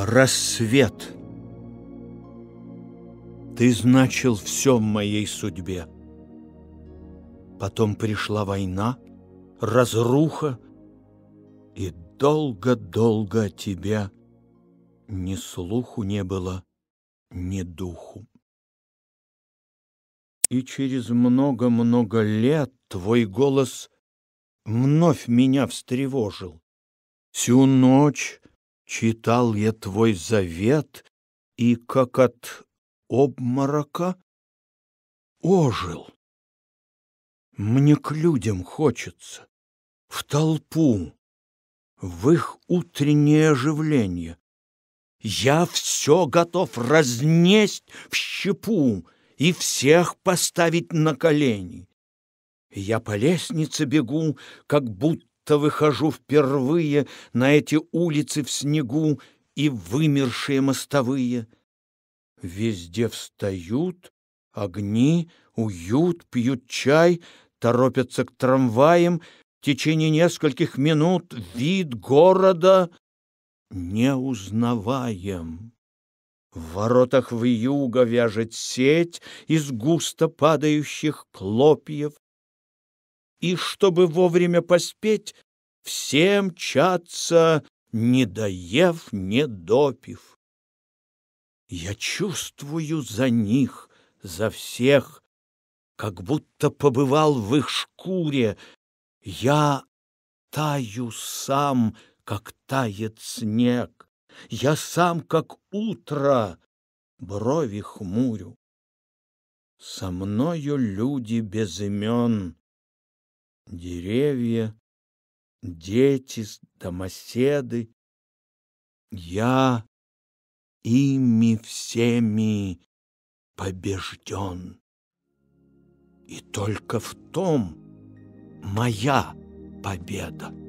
Рассвет. Ты значил все в моей судьбе. Потом пришла война, разруха, И долго-долго о тебе Ни слуху не было, ни духу. И через много-много лет Твой голос вновь меня встревожил. Всю ночь Читал я твой завет и, как от обморока, ожил. Мне к людям хочется, в толпу, в их утреннее оживление. Я все готов разнесть в щепу и всех поставить на колени. Я по лестнице бегу, как будто будто выхожу впервые на эти улицы в снегу и вымершие мостовые. Везде встают огни, уют, пьют чай, торопятся к трамваям. В течение нескольких минут вид города не узнаваем. В воротах вьюга вяжет сеть из густо падающих хлопьев и, чтобы вовремя поспеть, все мчатся, не доев, не допив. Я чувствую за них, за всех, как будто побывал в их шкуре. Я таю сам, как тает снег. Я сам, как утро, брови хмурю. Со мною люди без имен, деревья, дети, домоседы. Я ими всеми побежден. И только в том моя победа.